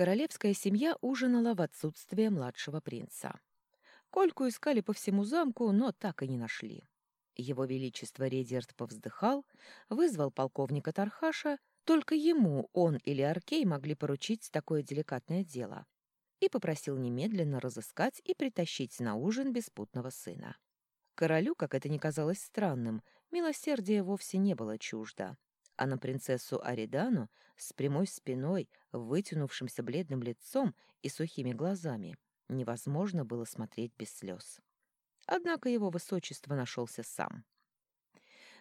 Королевская семья ужинала в отсутствие младшего принца. Кольку искали по всему замку, но так и не нашли. Его Величество Редерт повздыхал, вызвал полковника Тархаша, только ему он или Аркей могли поручить такое деликатное дело, и попросил немедленно разыскать и притащить на ужин беспутного сына. Королю, как это ни казалось странным, милосердие вовсе не было чуждо, а на принцессу Аридану с прямой спиной, вытянувшимся бледным лицом и сухими глазами невозможно было смотреть без слез. Однако его высочество нашелся сам.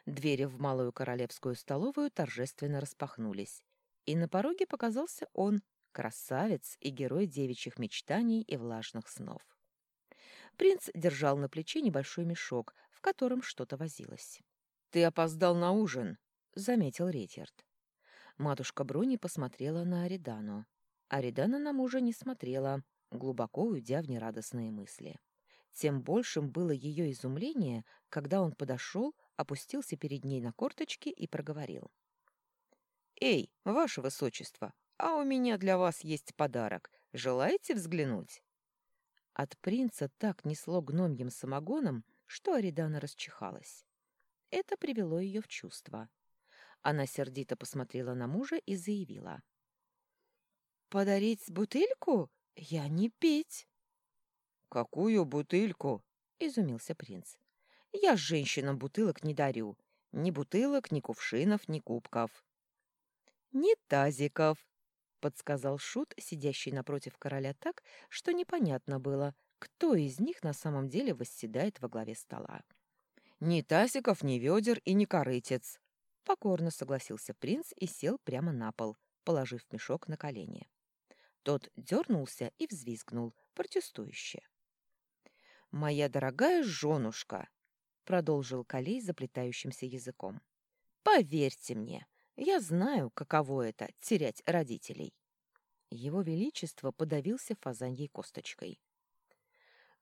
Двери в малую королевскую столовую торжественно распахнулись, и на пороге показался он, красавец и герой девичьих мечтаний и влажных снов. Принц держал на плече небольшой мешок, в котором что-то возилось. «Ты опоздал на ужин», — заметил Ретьярд. Матушка Бруни посмотрела на Аридану. Аридана на мужа не смотрела, глубоко уйдя в нерадостные мысли. Тем большим было ее изумление, когда он подошел, опустился перед ней на корточки и проговорил. «Эй, ваше высочество, а у меня для вас есть подарок. Желаете взглянуть?» От принца так несло гномьим самогоном, что Аридана расчихалась. Это привело ее в чувство. Она сердито посмотрела на мужа и заявила. «Подарить бутыльку? Я не пить!» «Какую бутыльку?» — изумился принц. «Я женщинам бутылок не дарю. Ни бутылок, ни кувшинов, ни кубков». «Ни тазиков», — подсказал Шут, сидящий напротив короля так, что непонятно было, кто из них на самом деле восседает во главе стола. «Ни тазиков, ни ведер и ни корытец», — покорно согласился принц и сел прямо на пол, положив мешок на колени. Тот дернулся и взвизгнул, протестующе. «Моя дорогая женушка», — продолжил Калей заплетающимся языком, — «поверьте мне, я знаю, каково это — терять родителей». Его Величество подавился фазаньей косточкой.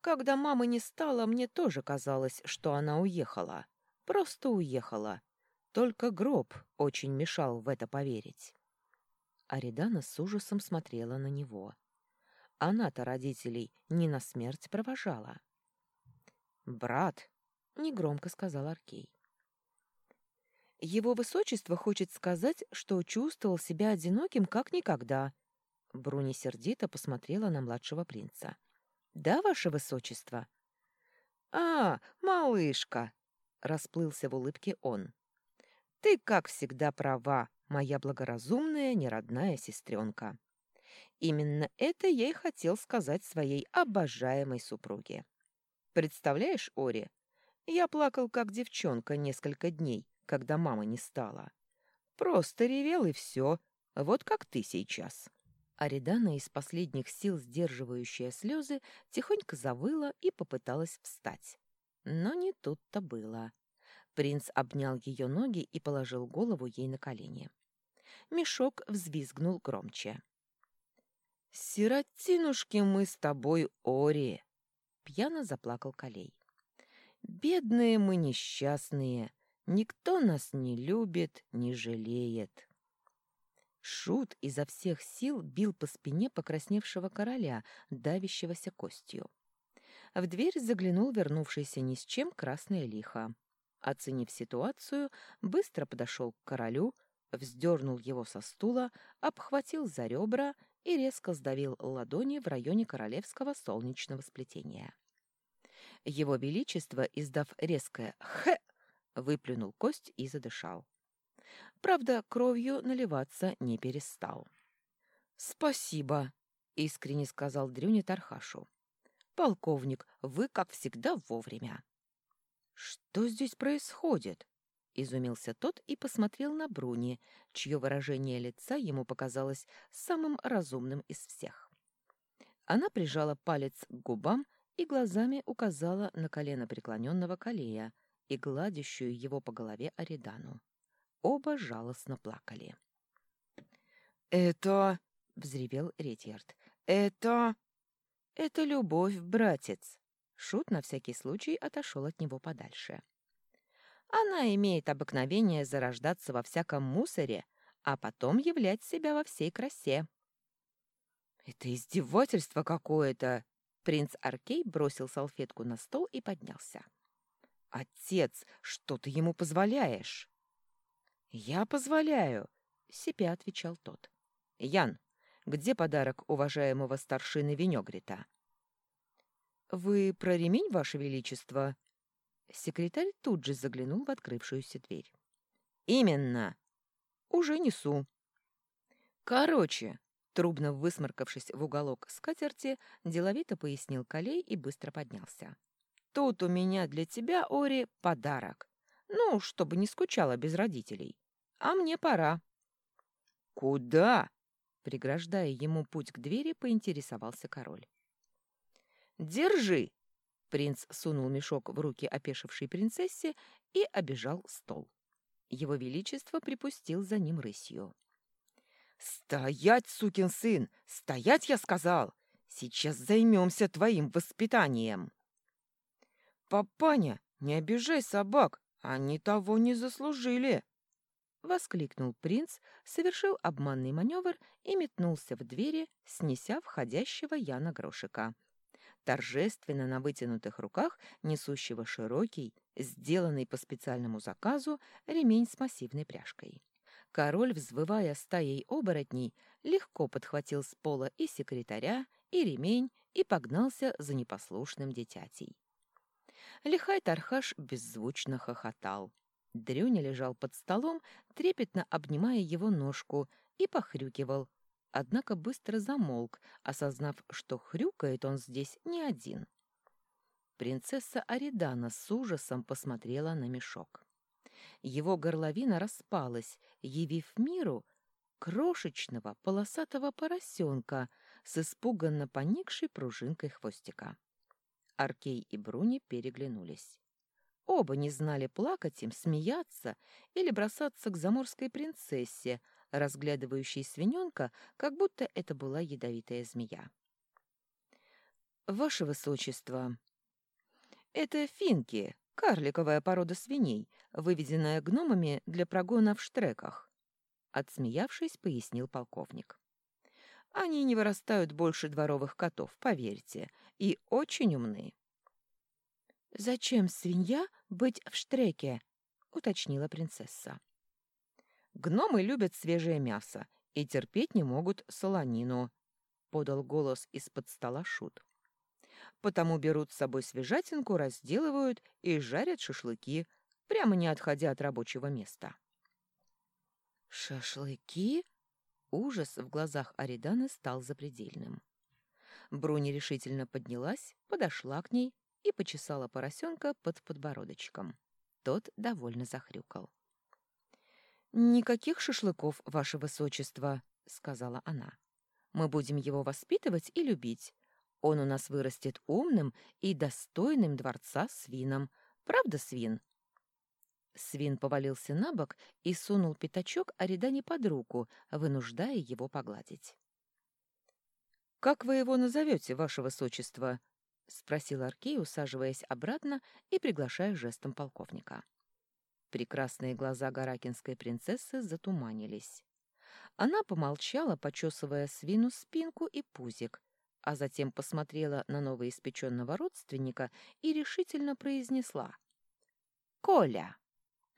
«Когда мамы не стало, мне тоже казалось, что она уехала. Просто уехала. Только гроб очень мешал в это поверить». Аридана с ужасом смотрела на него. Она-то родителей не на смерть провожала. «Брат», — негромко сказал Аркей. «Его высочество хочет сказать, что чувствовал себя одиноким как никогда». Бруни сердито посмотрела на младшего принца. «Да, ваше высочество?» «А, малышка!» — расплылся в улыбке он. «Ты, как всегда, права, моя благоразумная неродная сестренка. Именно это я и хотел сказать своей обожаемой супруге. Представляешь, Ори, я плакал как девчонка несколько дней, когда мама не стала. Просто ревел и все, вот как ты сейчас». Аридана из последних сил, сдерживающая слезы, тихонько завыла и попыталась встать. Но не тут-то было. Принц обнял ее ноги и положил голову ей на колени. Мешок взвизгнул громче. «Сиротинушки мы с тобой, Ори!» Пьяно заплакал Калей. «Бедные мы несчастные, никто нас не любит, не жалеет». Шут изо всех сил бил по спине покрасневшего короля, давящегося костью. В дверь заглянул вернувшийся ни с чем красное лихо. Оценив ситуацию, быстро подошел к королю, вздернул его со стула, обхватил за ребра и резко сдавил ладони в районе королевского солнечного сплетения. Его Величество, издав резкое «хэ», выплюнул кость и задышал. Правда, кровью наливаться не перестал. «Спасибо», — искренне сказал Дрюни Тархашу. «Полковник, вы, как всегда, вовремя». «Что здесь происходит?» Изумился тот и посмотрел на Бруни, чье выражение лица ему показалось самым разумным из всех. Она прижала палец к губам и глазами указала на колено преклоненного Калея и гладящую его по голове Аридану. Оба жалостно плакали. «Это...» — взревел Ретьярд. «Это...» «Это любовь, братец!» Шут на всякий случай отошел от него подальше. Она имеет обыкновение зарождаться во всяком мусоре, а потом являть себя во всей красе. Это издевательство какое-то. Принц Аркей бросил салфетку на стол и поднялся. Отец, что ты ему позволяешь? Я позволяю, себе отвечал тот. Ян, где подарок уважаемого старшины Венегрита? Вы про ремень, ваше величество? Секретарь тут же заглянул в открывшуюся дверь. Именно. Уже несу. Короче, Трубно высморкавшись в уголок скатерти, деловито пояснил Колей и быстро поднялся. «Тут у меня для тебя, Ори, подарок. Ну, чтобы не скучала без родителей. А мне пора». «Куда?» Преграждая ему путь к двери, поинтересовался король. «Держи!» Принц сунул мешок в руки опешившей принцессе и обежал стол. Его Величество припустил за ним рысью. «Стоять, сукин сын! Стоять, я сказал! Сейчас займемся твоим воспитанием!» «Папаня, не обижай собак! Они того не заслужили!» Воскликнул принц, совершил обманный маневр и метнулся в двери, снеся входящего Яна Грошика. Торжественно на вытянутых руках несущего широкий, сделанный по специальному заказу, ремень с массивной пряжкой. Король, взвывая стаей оборотней, легко подхватил с пола и секретаря, и ремень, и погнался за непослушным детятей. Лихай Тархаш беззвучно хохотал. Дрюня лежал под столом, трепетно обнимая его ножку, и похрюкивал, однако быстро замолк, осознав, что хрюкает он здесь не один. Принцесса Аридана с ужасом посмотрела на мешок его горловина распалась, явив миру крошечного полосатого поросенка с испуганно поникшей пружинкой хвостика. Аркей и Бруни переглянулись. Оба не знали плакать им, смеяться или бросаться к заморской принцессе, разглядывающей свиненка, как будто это была ядовитая змея. «Ваше Высочество!» «Это финки, Карликовая порода свиней, выведенная гномами для прогона в штреках. Отсмеявшись, пояснил полковник. Они не вырастают больше дворовых котов, поверьте, и очень умны. «Зачем свинья быть в штреке?» — уточнила принцесса. «Гномы любят свежее мясо и терпеть не могут солонину», — подал голос из-под стола шут потому берут с собой свежатинку, разделывают и жарят шашлыки, прямо не отходя от рабочего места. «Шашлыки?» Ужас в глазах Ариданы стал запредельным. Бруни решительно поднялась, подошла к ней и почесала поросенка под подбородочком. Тот довольно захрюкал. «Никаких шашлыков, ваше высочество», — сказала она. «Мы будем его воспитывать и любить, он у нас вырастет умным и достойным дворца свином. Правда, свин?» Свин повалился на бок и сунул пятачок Аридане под руку, вынуждая его погладить. «Как вы его назовете, ваше высочество?» — спросил Аркей, усаживаясь обратно и приглашая жестом полковника. Прекрасные глаза гаракинской принцессы затуманились. Она помолчала, почесывая свину спинку и пузик, а затем посмотрела на новоиспеченного родственника и решительно произнесла «Коля!»